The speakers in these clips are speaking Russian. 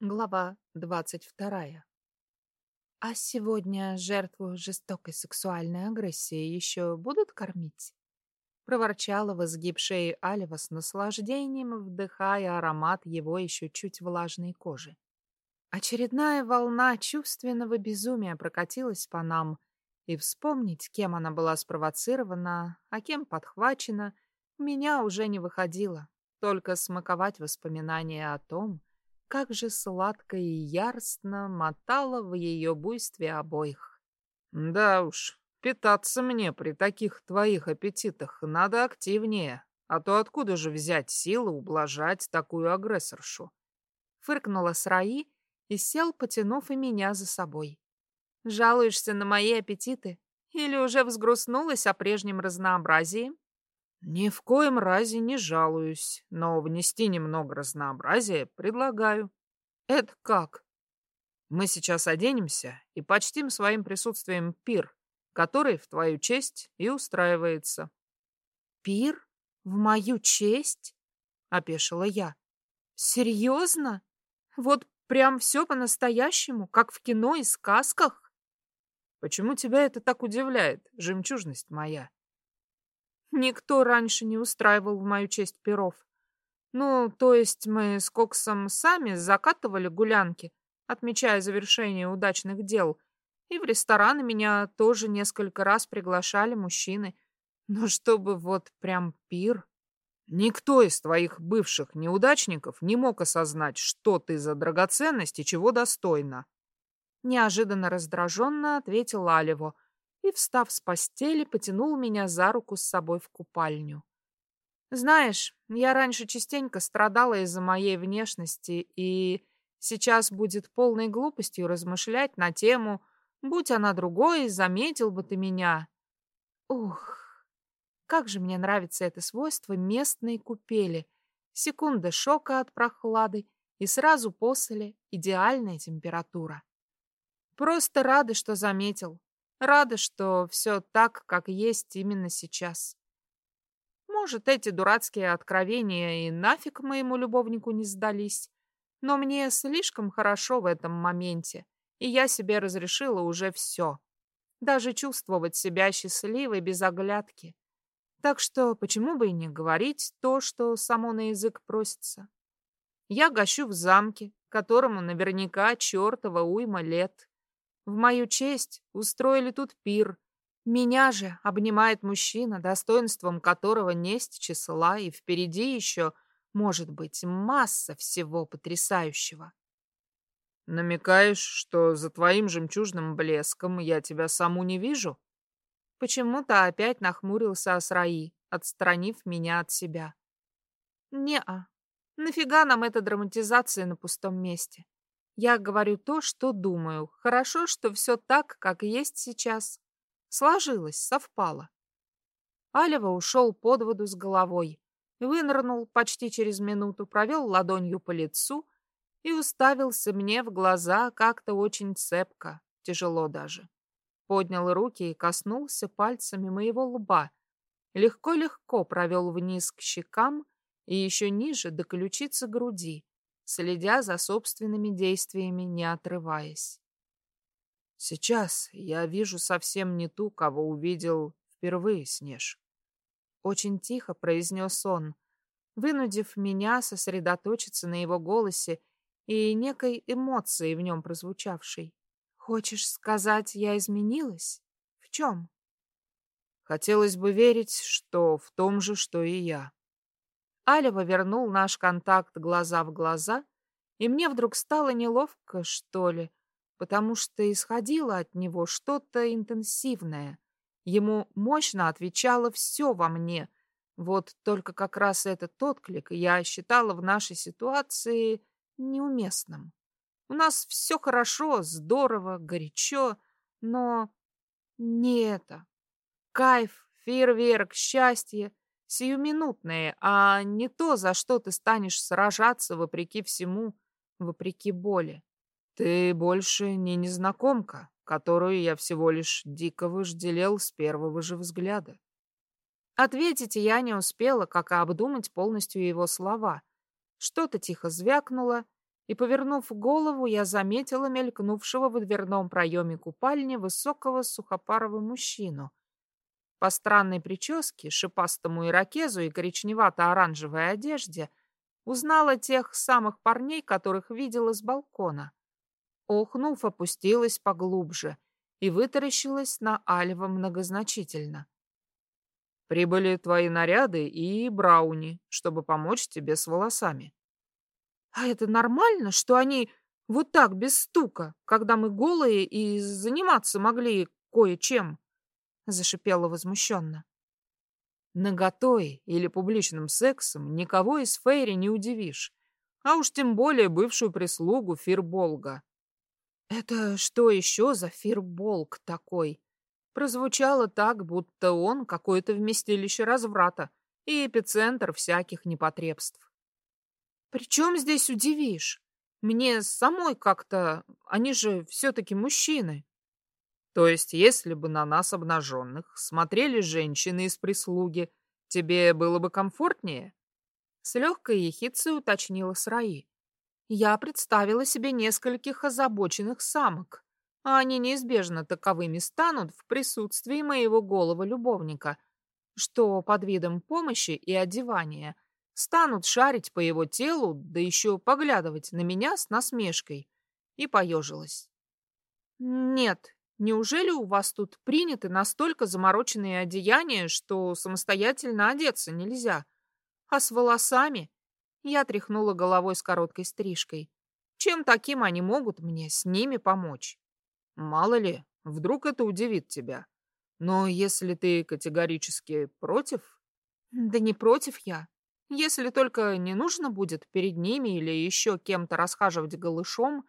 Глава двадцать вторая. А сегодня жертву жестокой сексуальной агрессии еще будут кормить? Проворчала в изгиб шеи Алева с наслаждением, вдыхая аромат его еще чуть влажной кожи. Очередная волна чувственного безумия прокатилась по нам, и вспомнить, кем она была спровоцирована, а кем подхвачена, меня уже не выходило, только смаковать воспоминания о том, как же сладко и яростно мотало в ее буйстве обоих. Да уж, питаться мне при таких твоих аппетитах надо активнее, а то откуда же взять силы ублажать такую агрессоршу? Фыркнула Сраи и сел, потянув и меня за собой. Жалуешься на мои аппетиты? Или уже взгрустнулась о прежнем разнообразии? Ни в коем разе не жалуюсь, но внести немного разнообразия предлагаю. Это как? Мы сейчас оденемся и почтим своим присутствием пир, который в твою честь и устраивается. Пир? В мою честь? Опешила я. Серьезно? Вот прям все по-настоящему, как в кино и сказках? Почему тебя это так удивляет, жемчужность моя? Никто раньше не устраивал в мою честь перов. Ну, то есть мы с Коксом сами закатывали гулянки, отмечая завершение удачных дел. И в рестораны меня тоже несколько раз приглашали мужчины. Но чтобы вот прям пир... Никто из твоих бывших неудачников не мог осознать, что ты за драгоценность и чего достойна. Неожиданно раздраженно ответил Алево, и, встав с постели, потянул меня за руку с собой в купальню. Знаешь, я раньше частенько страдала из-за моей внешности, и сейчас будет полной глупостью размышлять на тему «Будь она другой, заметил бы ты меня». Ух, как же мне нравится это свойство местной купели. Секунда шока от прохлады, и сразу после идеальная температура. Просто рада, что заметил. Рада, что все так, как есть именно сейчас. Может, эти дурацкие откровения и нафиг моему любовнику не сдались, но мне слишком хорошо в этом моменте, и я себе разрешила уже все. Даже чувствовать себя счастливой без оглядки. Так что почему бы и не говорить то, что само на язык просится? Я гощу в замке, которому наверняка чертова уйма лет. В мою честь устроили тут пир. Меня же обнимает мужчина, достоинством которого несть числа, и впереди еще, может быть, масса всего потрясающего. Намекаешь, что за твоим жемчужным блеском я тебя саму не вижу? Почему-то опять нахмурился Асраи, отстранив меня от себя. Не-а. Нафига нам эта драматизация на пустом месте? Я говорю то, что думаю. Хорошо, что все так, как есть сейчас. Сложилось, совпало. Алева ушел под воду с головой, вынырнул почти через минуту, провел ладонью по лицу и уставился мне в глаза как-то очень цепко, тяжело даже. Поднял руки и коснулся пальцами моего лба, легко-легко провел вниз к щекам и еще ниже до ключицы груди, следя за собственными действиями, не отрываясь. Сейчас я вижу совсем не ту, кого увидел впервые, Снеж. Очень тихо произнес он, вынудив меня сосредоточиться на его голосе и некой эмоции в нем прозвучавшей. Хочешь сказать, я изменилась? В чем? Хотелось бы верить, что в том же, что и я. Алева вернул наш контакт глаза в глаза, и мне вдруг стало неловко, что ли, потому что исходило от него что-то интенсивное. Ему мощно отвечало все во мне. Вот только как раз этот отклик я считала в нашей ситуации неуместным. У нас все хорошо, здорово, горячо, но не это. Кайф, фейерверк, счастье сиюминутные, а не то, за что ты станешь сражаться вопреки всему, вопреки боли. Ты больше не незнакомка, которую я всего лишь дико вожделел с первого же взгляда. Ответить я не успела, как и обдумать полностью его слова. Что-то тихо звякнуло, и, повернув голову, я заметила мелькнувшего в дверном проеме купальни высокого сухопарого мужчину. По странной прическе, шипастому ирокезу и коричневато-оранжевой одежде узнала тех самых парней, которых видела с балкона. Охнув, опустилась поглубже и вытаращилась на Альва многозначительно. «Прибыли твои наряды и брауни, чтобы помочь тебе с волосами». А это нормально, что они вот так без стука, когда мы голые и заниматься могли кое-чем? Зашипела возмущенно. Наготой или публичным сексом никого из Фейри не удивишь, а уж тем более бывшую прислугу Фирболга. Это что еще за Фирболг такой? Прозвучало так, будто он какое-то вместилище разврата и эпицентр всяких непотребств. Причем здесь удивишь? Мне самой как-то... Они же все-таки мужчины. То есть, если бы на нас обнаженных смотрели женщины из прислуги, тебе было бы комфортнее? С легкой ехицей уточнила Сраи. Я представила себе нескольких озабоченных самок, а они неизбежно таковыми станут в присутствии моего голого любовника, что под видом помощи и одевания – станут шарить по его телу, да еще поглядывать на меня с насмешкой. И поежилась. Нет, неужели у вас тут приняты настолько замороченные одеяния, что самостоятельно одеться нельзя? А с волосами? Я тряхнула головой с короткой стрижкой. Чем таким они могут мне с ними помочь? Мало ли, вдруг это удивит тебя. Но если ты категорически против... Да не против я. Если только не нужно будет перед ними или еще кем-то расхаживать голышом,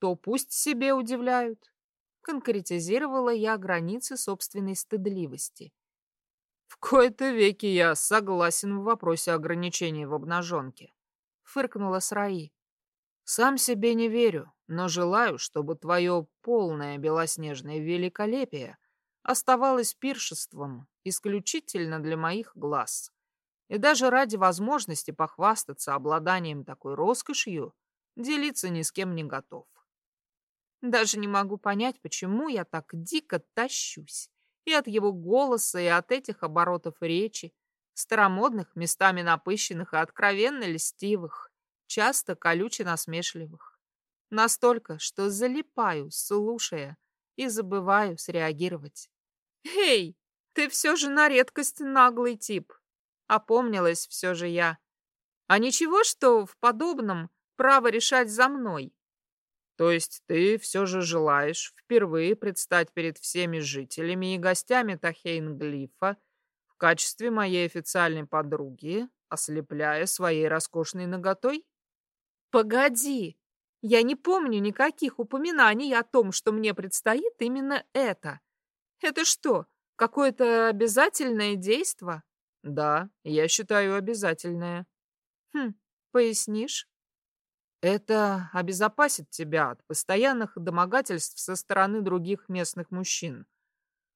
то пусть себе удивляют. Конкретизировала я границы собственной стыдливости. В кои-то веки я согласен в вопросе ограничений в обнаженке. Фыркнула Сраи. Сам себе не верю, но желаю, чтобы твое полное белоснежное великолепие оставалось пиршеством исключительно для моих глаз. И даже ради возможности похвастаться обладанием такой роскошью, делиться ни с кем не готов. Даже не могу понять, почему я так дико тащусь. И от его голоса, и от этих оборотов речи, старомодных, местами напыщенных и откровенно льстивых, часто колюче насмешливых. Настолько, что залипаю, слушая, и забываю среагировать. «Эй, ты все же на редкость наглый тип!» Опомнилась все же я. А ничего, что в подобном право решать за мной. То есть ты все же желаешь впервые предстать перед всеми жителями и гостями Тахейнглифа в качестве моей официальной подруги, ослепляя своей роскошной наготой? Погоди, я не помню никаких упоминаний о том, что мне предстоит именно это. Это что, какое-то обязательное действие? Да, я считаю обязательное. Хм, пояснишь? Это обезопасит тебя от постоянных домогательств со стороны других местных мужчин,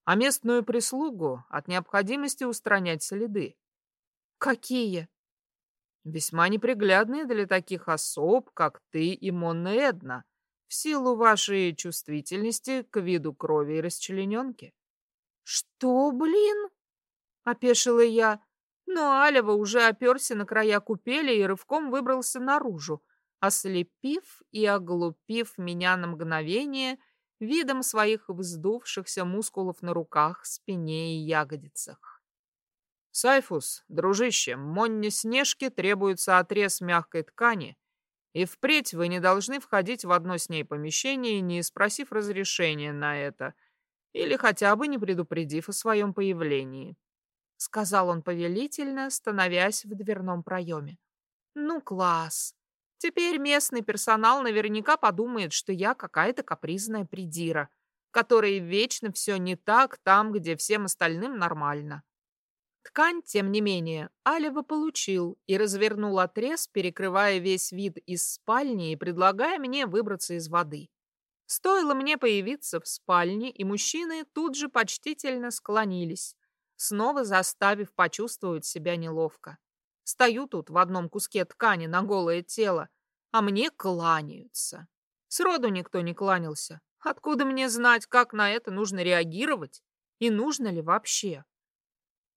а местную прислугу от необходимости устранять следы. Какие? Весьма неприглядные для таких особ, как ты и Монна Эдна, в силу вашей чувствительности к виду крови и расчлененки. Что, блин? опешила я, но Алева уже оперся на края купели и рывком выбрался наружу, ослепив и оглупив меня на мгновение видом своих вздувшихся мускулов на руках, спине и ягодицах. «Сайфус, дружище, Монне Снежке требуется отрез мягкой ткани, и впредь вы не должны входить в одно с ней помещение, не спросив разрешения на это, или хотя бы не предупредив о своем появлении. — сказал он повелительно, становясь в дверном проеме. «Ну, класс! Теперь местный персонал наверняка подумает, что я какая-то капризная придира, которой вечно все не так там, где всем остальным нормально». Ткань, тем не менее, Алева получил и развернул отрез, перекрывая весь вид из спальни и предлагая мне выбраться из воды. Стоило мне появиться в спальне, и мужчины тут же почтительно склонились, снова заставив почувствовать себя неловко. Стою тут в одном куске ткани на голое тело, а мне кланяются. Сроду никто не кланялся. Откуда мне знать, как на это нужно реагировать? И нужно ли вообще?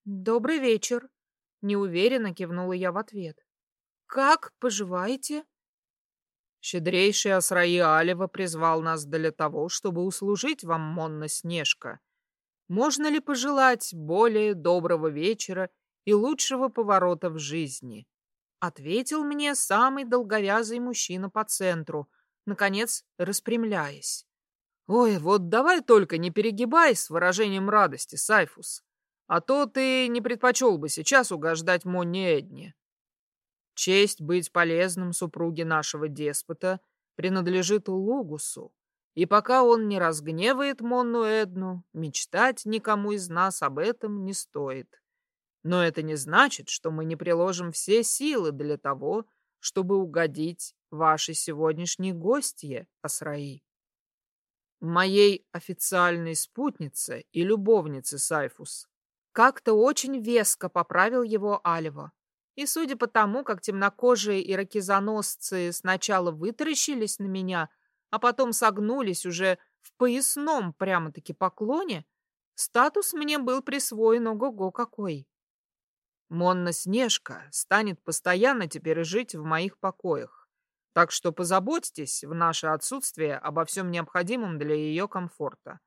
«Добрый вечер», — неуверенно кивнула я в ответ. «Как поживаете?» Щедрейший Асраи Алева призвал нас для того, чтобы услужить вам, Монна Снежка. Можно ли пожелать более доброго вечера и лучшего поворота в жизни? Ответил мне самый долговязый мужчина по центру, наконец распрямляясь. Ой, вот давай только не перегибай с выражением радости, Сайфус. А то ты не предпочел бы сейчас угождать Монне Эдне. Честь быть полезным супруге нашего деспота принадлежит Лугусу, и пока он не разгневает Монну Эдну, мечтать никому из нас об этом не стоит. Но это не значит, что мы не приложим все силы для того, чтобы угодить вашей сегодняшней гостье, Асраи. Моей официальной спутнице и любовнице Сайфус как-то очень веско поправил его Альва. И судя по тому, как темнокожие иракизоносцы сначала вытаращились на меня, а потом согнулись уже в поясном прямо-таки поклоне, статус мне был присвоен ого-го какой. Монна Снежка станет постоянно теперь жить в моих покоях, так что позаботьтесь в наше отсутствие обо всем необходимом для ее комфорта.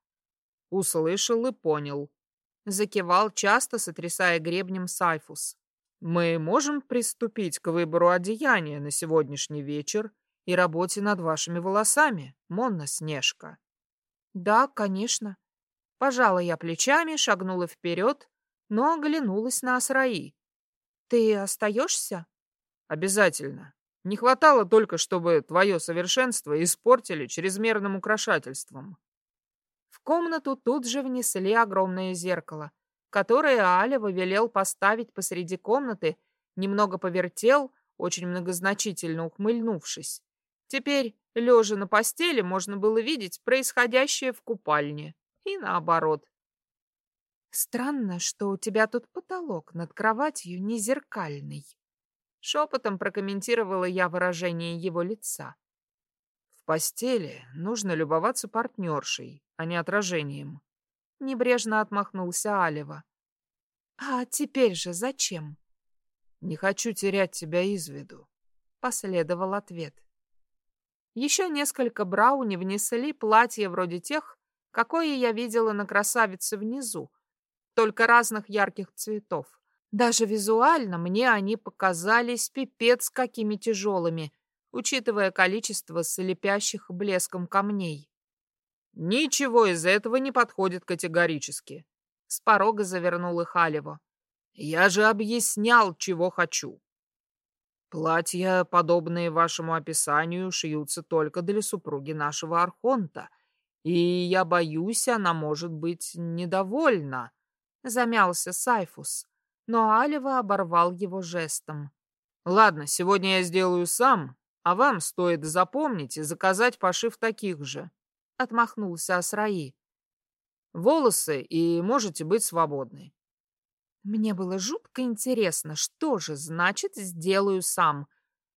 Услышал и понял. Закивал часто, сотрясая гребнем Сайфус. Мы можем приступить к выбору одеяния на сегодняшний вечер и работе над вашими волосами, Монна Снежка. Да, конечно. Пожала я плечами, шагнула вперед, но оглянулась на Асраи. Ты остаешься? Обязательно. Не хватало только, чтобы твое совершенство испортили чрезмерным украшательством комнату тут же внесли огромное зеркало, которое Алева велел поставить посреди комнаты, немного повертел, очень многозначительно ухмыльнувшись. Теперь, лежа на постели, можно было видеть происходящее в купальне. И наоборот. «Странно, что у тебя тут потолок над кроватью не зеркальный», — шепотом прокомментировала я выражение его лица. В постели нужно любоваться партнершей, а не отражением. Небрежно отмахнулся Алева. А теперь же зачем? Не хочу терять тебя из виду. Последовал ответ. Еще несколько брауни внесли платья вроде тех, какое я видела на красавице внизу, только разных ярких цветов. Даже визуально мне они показались пипец какими тяжелыми — учитывая количество слепящих блеском камней. «Ничего из этого не подходит категорически», — с порога завернул их Алево. «Я же объяснял, чего хочу. Платья, подобные вашему описанию, шьются только для супруги нашего Архонта, и я боюсь, она может быть недовольна», — замялся Сайфус, но Алева оборвал его жестом. «Ладно, сегодня я сделаю сам, а вам стоит запомнить и заказать пошив таких же. Отмахнулся Асраи. Волосы и можете быть свободны. Мне было жутко интересно, что же значит «сделаю сам».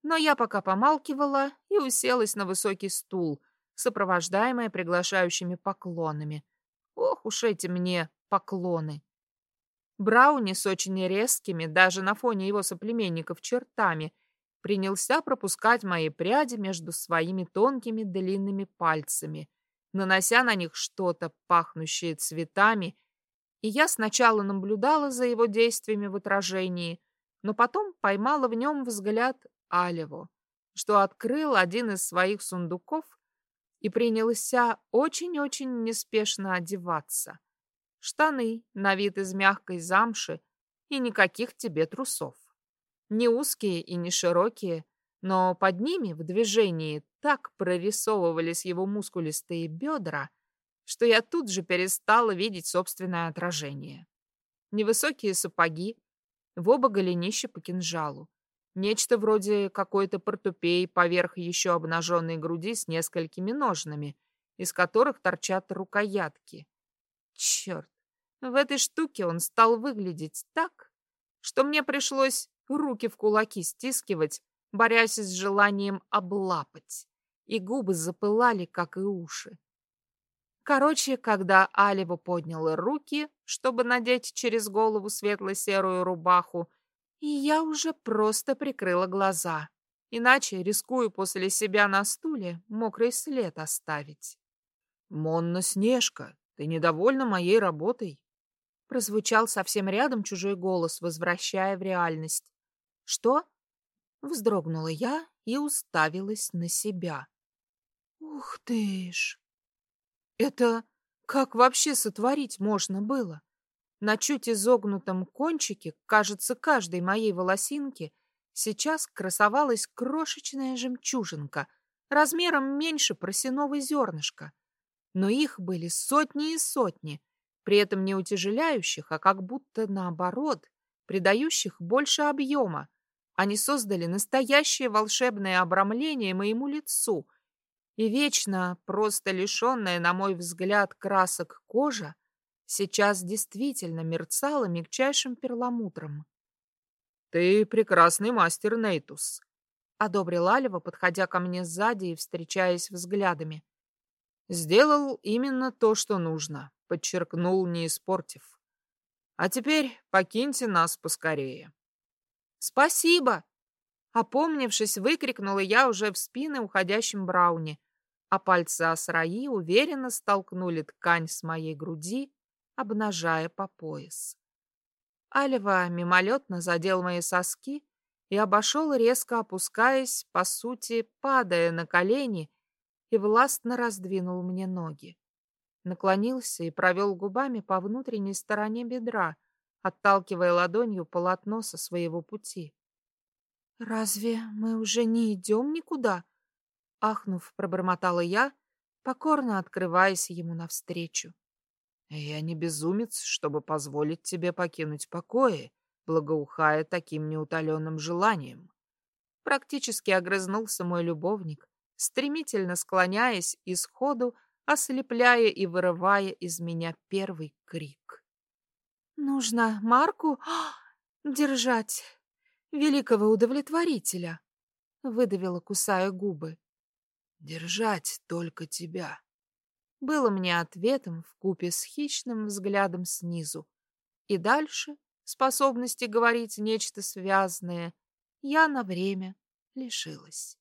Но я пока помалкивала и уселась на высокий стул, сопровождаемая приглашающими поклонами. Ох уж эти мне поклоны. Брауни с очень резкими, даже на фоне его соплеменников, чертами — принялся пропускать мои пряди между своими тонкими длинными пальцами, нанося на них что-то, пахнущее цветами, и я сначала наблюдала за его действиями в отражении, но потом поймала в нем взгляд Алеву, что открыл один из своих сундуков и принялся очень-очень неспешно одеваться. Штаны на вид из мягкой замши и никаких тебе трусов. Не узкие и не широкие, но под ними в движении так прорисовывались его мускулистые бедра, что я тут же перестала видеть собственное отражение. Невысокие сапоги, в оба голенища по кинжалу. Нечто вроде какой-то портупей поверх еще обнаженной груди с несколькими ножнами, из которых торчат рукоятки. Черт, в этой штуке он стал выглядеть так, что мне пришлось руки в кулаки стискивать, борясь с желанием облапать, и губы запылали, как и уши. Короче, когда Алева подняла руки, чтобы надеть через голову светло-серую рубаху, и я уже просто прикрыла глаза. Иначе рискую после себя на стуле мокрый след оставить. «Монна Снежка, ты недовольна моей работой?» Прозвучал совсем рядом чужой голос, возвращая в реальность. «Что?» Вздрогнула я и уставилась на себя. «Ух ты ж!» «Это как вообще сотворить можно было?» На чуть изогнутом кончике, кажется, каждой моей волосинки сейчас красовалась крошечная жемчужинка размером меньше просиновой зернышка. Но их были сотни и сотни, при этом не утяжеляющих, а как будто наоборот, придающих больше объема. Они создали настоящее волшебное обрамление моему лицу, и вечно просто лишенная, на мой взгляд, красок кожа сейчас действительно мерцала мягчайшим перламутром. «Ты прекрасный мастер, Нейтус», — одобрил Алева, подходя ко мне сзади и встречаясь взглядами. «Сделал именно то, что нужно», — подчеркнул, не испортив. «А теперь покиньте нас поскорее». «Спасибо!» Опомнившись, выкрикнула я уже в спины уходящим Брауни, а пальцы Асраи уверенно столкнули ткань с моей груди, обнажая по пояс. Алева мимолетно задел мои соски и обошел, резко опускаясь, по сути, падая на колени, и властно раздвинул мне ноги. Наклонился и провел губами по внутренней стороне бедра, отталкивая ладонью полотно со своего пути. «Разве мы уже не идем никуда?» Ахнув, пробормотала я, покорно открываясь ему навстречу. Я не безумец, чтобы позволить тебе покинуть покои, благоухая таким неутоленным желанием. Практически огрызнулся мой любовник, стремительно склоняясь и сходу ослепляя и вырывая из меня первый крик. «Нужно Марку держать, великого удовлетворителя», — выдавила, кусая губы. «Держать только тебя», было мне ответом в купе с хищным взглядом снизу. И дальше способности говорить нечто связанное я на время лишилась.